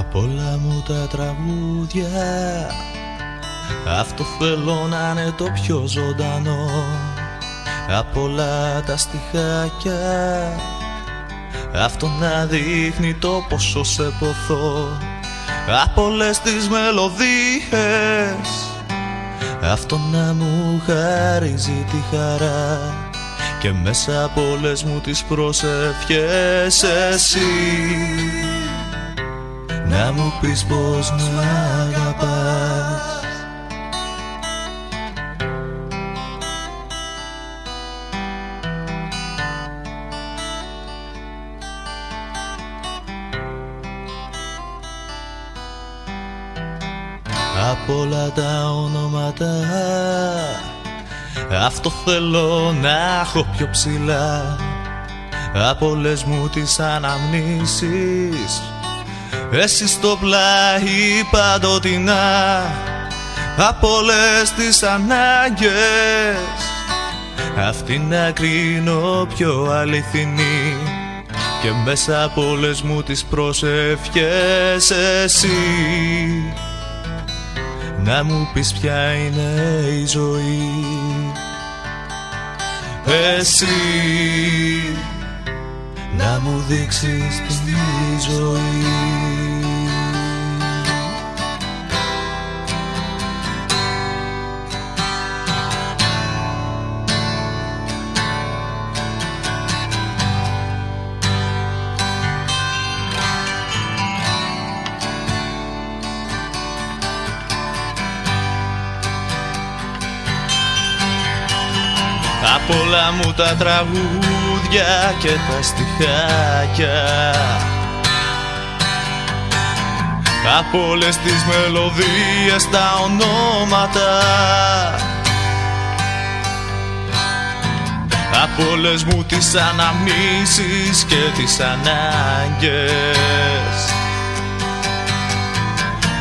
Απ' όλα μου τα τραγούδια. Αυτό θέλω να είναι το πιο ζωντανό. Απ' όλα τα στιχάκια. Αυτό να δείχνει το πόσο σε ποθώ. Από όλες τις μελωδίες. Αυτό να μου χαρίζει τη χαρά. Και μέσα από όλες μου τις προσευχές εσύ να μου πεις πως με αγαπάς. Από όλα τα ονόματα αυτό θέλω να έχω πιο ψηλά. Από όλες μου τις αναμνήσεις Εσύ στο πλάι παντοτινά Από όλες τις ανάγκες. Αυτή να κρίνω πιο αληθινή Και μέσα από όλες μου τις προσευχές Εσύ. Να μου πεις ποια είναι η ζωή. Εσύ να μου δείξεις τη ζωή. Απ' όλα μου τα τραγούδια και τα στιχάκια. Από όλες τις μελωδίες τα ονόματα. Από όλες μου τις αναμνήσεις και τις ανάγκες.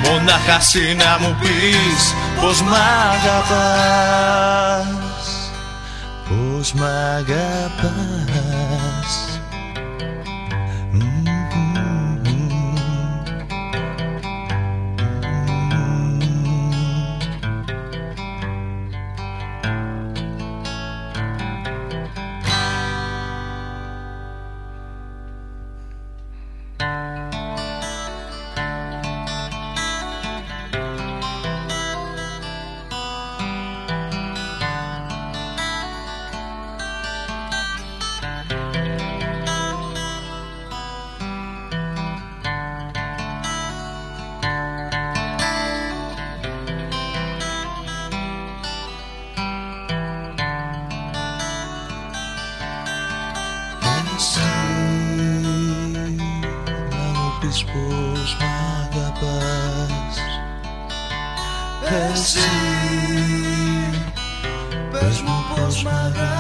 Μόναχα εσύ να μου πεις πως μ' αγαπάς πως μ' εσύ να μου πεις πως μ' αγαπάς. Εσύ πες μου πως μ' αγαπάς.